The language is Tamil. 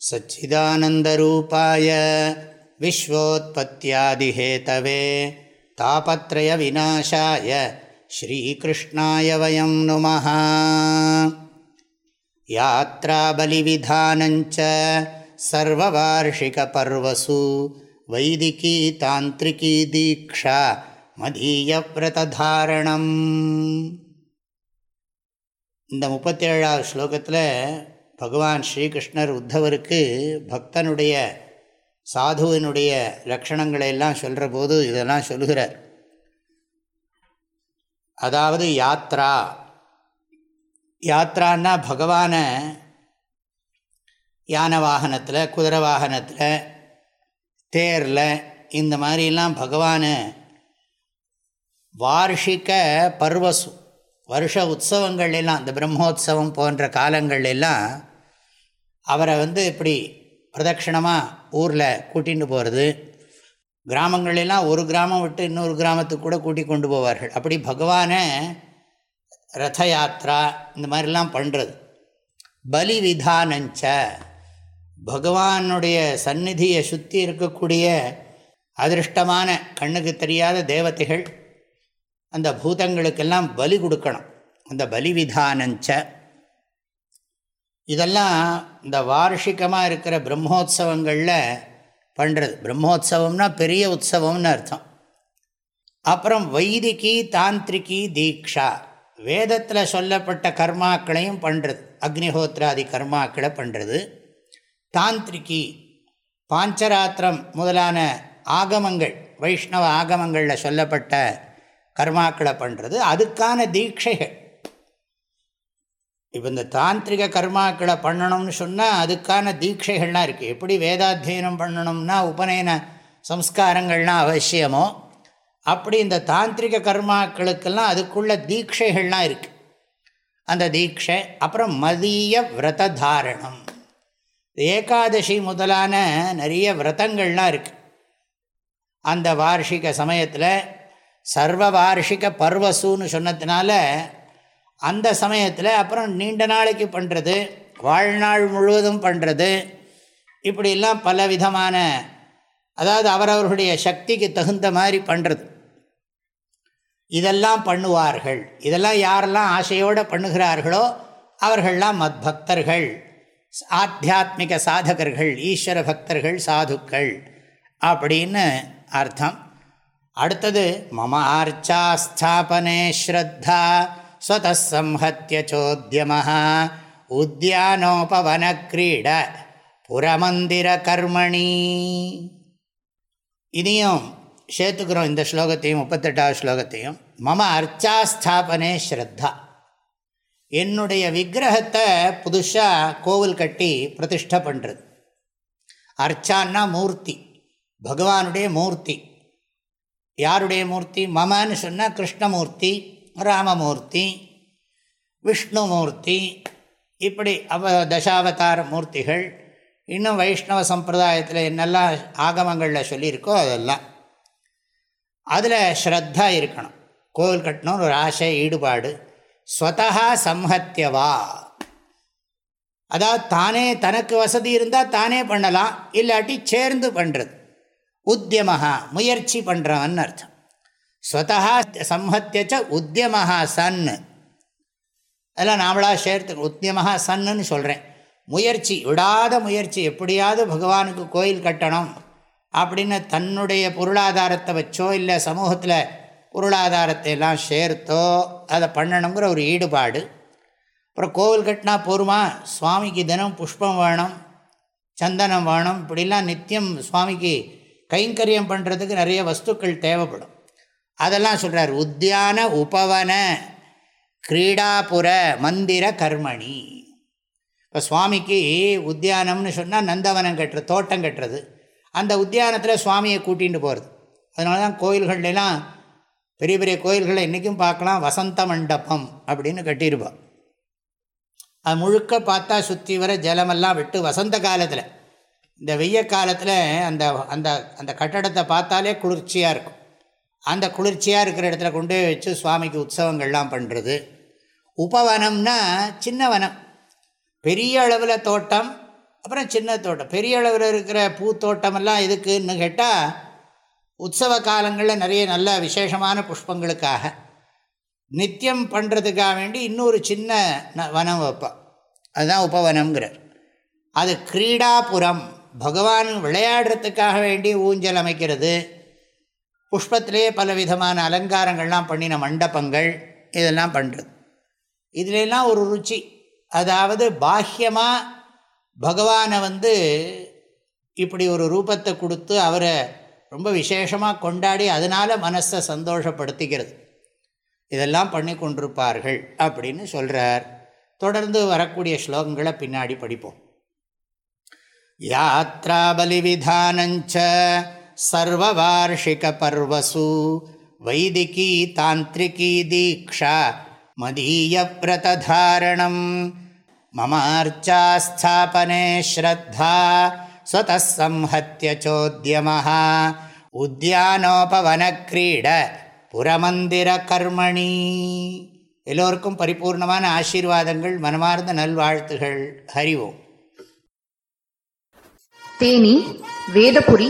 सच्चिदानन्दरूपाय विश्वोत्पत्त्यादिहेतवे तापत्रयविनाशाय श्रीकृष्णाय वयं नुमः यात्राबलिविधानञ्च सर्ववार्षिकपर्वसु वैदिकी तान्त्रिकी दीक्षा மதீயவிரதாரணம் இந்த முப்பத்தேழாவது ஸ்லோகத்தில் பகவான் ஸ்ரீகிருஷ்ணர் உத்தவருக்கு பக்தனுடைய சாதுவினுடைய லக்ஷணங்களை எல்லாம் சொல்கிற போது இதெல்லாம் சொல்கிறார் அதாவது யாத்ரா. யாத்ரான்னா பகவானை யான வாகனத்தில் குதிரை வாகனத்தில் தேரில் இந்த மாதிரிலாம் பகவானை வார்ஷிக பர்வசு வருஷ உற்சவங்கள் எல்லாம் இந்த பிரம்மோத்சவம் போன்ற காலங்கள் எல்லாம் அவரை வந்து இப்படி பிரதட்சிணமாக ஊரில் கூட்டிகிட்டு போகிறது கிராமங்களெல்லாம் ஒரு கிராமம் விட்டு இன்னொரு கிராமத்துக்கு கூட கூட்டி கொண்டு போவார்கள். அப்படி பகவானை ரத யாத்ரா இந்த மாதிரிலாம் பண்ணுறது பலி விதானஞ்ச பகவானுடைய சந்நிதியை சுற்றி இருக்கக்கூடிய அதிருஷ்டமான கண்ணுக்கு தெரியாத தேவதைகள் அந்த பூதங்களுக்கெல்லாம் பலி கொடுக்கணும். அந்த பலி விதானஞ்ச இதெல்லாம் இந்த வார்ஷிகமாக இருக்கிற பிரம்மோத்சவங்களில் பண்ணுறது பிரம்மோத்சவம்னா பெரிய உற்சவம்னு அர்த்தம். அப்புறம் வைதிகி தாந்திரிகி தீக்ஷா. வேதத்தில் சொல்லப்பட்ட கர்மாக்களையும் பண்ணுறது அக்னிஹோத்ராதி கர்மாக்களை பண்ணுறது தாந்திரிகி பாஞ்சராத்திரம் முதலான ஆகமங்கள் வைஷ்ணவ ஆகமங்களில் சொல்லப்பட்ட கர்மாக்களை பண்ணுறது அதுக்கான தீட்சைகள். இப்போ இந்த தாந்திரிக கர்மாக்களை பண்ணணும்னு சொன்னால் அதுக்கான தீட்சைகள்லாம் இருக்குது எப்படி வேதாத்தியனம் பண்ணணும்னா உபநயன சம்ஸ்காரங்கள்லாம் அவசியமோ அப்படி இந்த தாந்திரிக கர்மாக்களுக்கெல்லாம் அதுக்குள்ள தீட்சைகள்லாம் இருக்குது அந்த தீட்சை அப்புறம் மதிய விரத தாரணம். ஏகாதசி முதலான நிறைய விரதங்கள்லாம் இருக்குது அந்த வார்ஷிக சமயத்தில் சர்வ வார்ஷிக பர்வசுன்னு சொன்னதுனால அந்த சமயத்தில் அப்புறம் நீண்ட நாளைக்கு பண்ணுறது வாழ்நாள் முழுவதும் பண்ணுறது இப்படிலாம் பல விதமான அதாவது அவரவர்களுடைய சக்திக்கு தகுந்த மாதிரி பண்ணுறது இதெல்லாம் பண்ணுவார்கள். இதெல்லாம் யாரெல்லாம் ஆசையோடு பண்ணுகிறார்களோ அவர்கள்லாம் மத்பக்தர்கள் ஆத்தியாத்மிக சாதகர்கள் ஈஸ்வர பக்தர்கள் சாதுக்கள் அப்படின்னு அர்த்தம். அடுத்தது மம ஆர்ச்சாஸ்தாபனே ஸ்ரத்தா ஸ்வதசம்ஹத்திய உத்தியானோபவனக்ரீட புறமந்திர கர்மணி இதையும் சேர்த்துக்கிறோம் இந்த ஸ்லோகத்தையும் முப்பத்தெட்டாவது ஸ்லோகத்தையும் மம அர்ச்சாஸ்தாபனே ஸ்ரத்தா என்னுடைய விக்கிரகத்தை புதுசாக கோவில் கட்டி பிரதிஷ்டை பண்ணுறது அர்ச்சான்னா மூர்த்தி பகவானுடைய மூர்த்தி யாருடைய மூர்த்தி மமன்னு சொன்னால் கிருஷ்ணமூர்த்தி ராமமூர்த்தி விஷ்ணுமூர்த்தி இப்படி அவ தசாவதார மூர்த்திகள் இன்னும் வைஷ்ணவ சம்பிரதாயத்தில் என்னெல்லாம் ஆகமங்களில் சொல்லியிருக்கோ அதெல்லாம். அதில் ஸ்ரத்தா இருக்கணும். கோவில் கட்டணும்னு ஒரு ஆசை ஈடுபாடு. ஸ்வதா சம்ஹத்தியவா அதாவது தானே தனக்கு வசதி இருந்தால் தானே பண்ணலாம் இல்லாட்டி சேர்ந்து பண்ணுறது உத்தியமாக முயற்சி பண்ணுறவன் அர்த்தம். ஸ்வதா சம்ஹத்தியச்ச உத்தியமஹா சன். அதெல்லாம் நாமளாக சேர்த்து உத்தியமஹா சன்னுன்னு சொல்கிறேன் முயற்சி விடாத முயற்சி எப்படியாவது பகவானுக்கு கோயில் கட்டணும் அப்படின்னு தன்னுடைய பொருளாதாரத்தை வச்சோ இல்லை சமூகத்தில் பொருளாதாரத்தை எல்லாம் சேர்த்தோ அதை பண்ணணுங்கிற ஒரு ஈடுபாடு. அப்புறம் கோவில் கட்டினா போருமா? சுவாமிக்கு தினம் புஷ்பம் வேணும் சந்தனம் வேணும் இப்படிலாம் நித்தியம் சுவாமிக்கு கைங்கரியம் பண்ணுறதுக்கு நிறைய வஸ்துக்கள் தேவைப்படும். அதெல்லாம் சொல்கிறார் உத்தியான உபவன கிரீடாபுர மந்திர கர்மணி. இப்போ சுவாமிக்கு உத்தியானம்னு சொன்னால் நந்தவனம் கட்டுறது தோட்டம் கட்டுறது. அந்த உத்தியானத்தில் சுவாமியை கூட்டிகிட்டு போகிறது அதனால தான் கோயில்கள்லாம் பெரிய பெரிய கோயில்களை இன்றைக்கும் பார்க்கலாம். வசந்த மண்டபம் அப்படின்னு கட்டியிருப்போம். அது முழுக்க பார்த்தா சுற்றி வர ஜலமெல்லாம் விட்டு வசந்த காலத்தில். இந்த வெய்ய காலத்தில் அந்த அந்த அந்த கட்டடத்தை பார்த்தாலே குளிர்ச்சியாக இருக்கும். அந்த குளிர்ச்சியாக இருக்கிற இடத்துல கொண்டு போய் வச்சு சுவாமிக்கு உற்சவங்கள்லாம் பண்ணுறது உபவனம்னா சின்ன வனம். பெரிய அளவில் தோட்டம் அப்புறம் சின்ன தோட்டம். பெரிய அளவில் இருக்கிற பூத்தோட்டமெல்லாம் எதுக்குன்னு கேட்டால் உற்சவ காலங்களில் நிறைய நல்ல விசேஷமான புஷ்பங்களுக்காக. நித்தியம் பண்ணுறதுக்காக வேண்டி இன்னொரு சின்ன வனம் வைப்போம் அதுதான் உபவனம்ங்கிறார். அது கிரீடாபுரம். பகவான் விளையாடுறதுக்காக வேண்டி ஊஞ்சல் அமைக்கிறது. புஷ்பத்திலே பல விதமான அலங்காரங்கள்லாம் பண்ணின மண்டபங்கள் இதெல்லாம் பண்ணுறது இதிலெல்லாம் ஒரு ருச்சி. அதாவது பாஹ்யமாக பகவானை வந்து இப்படி ஒரு ரூபத்தை கொடுத்து அவரை ரொம்ப விசேஷமாக கொண்டாடி அதனால் மனசை சந்தோஷப்படுத்திக்கிறது. இதெல்லாம் பண்ணி கொண்டிருப்பார்கள் அப்படின்னு சொல்கிறார் தொடர்ந்து வரக்கூடிய ஸ்லோகங்களை பின்னாடி படிப்போம். யாத்ரா பலிவிதானஞ்ச சர்வவார்ஷிக பர்வசு வைதிகி தாந்திரிகி தீக்ஷா. மதீய பிரததாரணம் மமார்ச்சாஸ்தாபனே ஸ்ரத்தா ஸ்வதசம்ஹத்திய உத்தியானோபவனக்ரீட புறமந்திர கர்மணி எல்லோருக்கும் பரிபூர்ணமான ஆசீர்வாதங்கள் மனமார்ந்த நல்வாழ்த்துகள் ஹரிவோம் தேனி வேதபுரி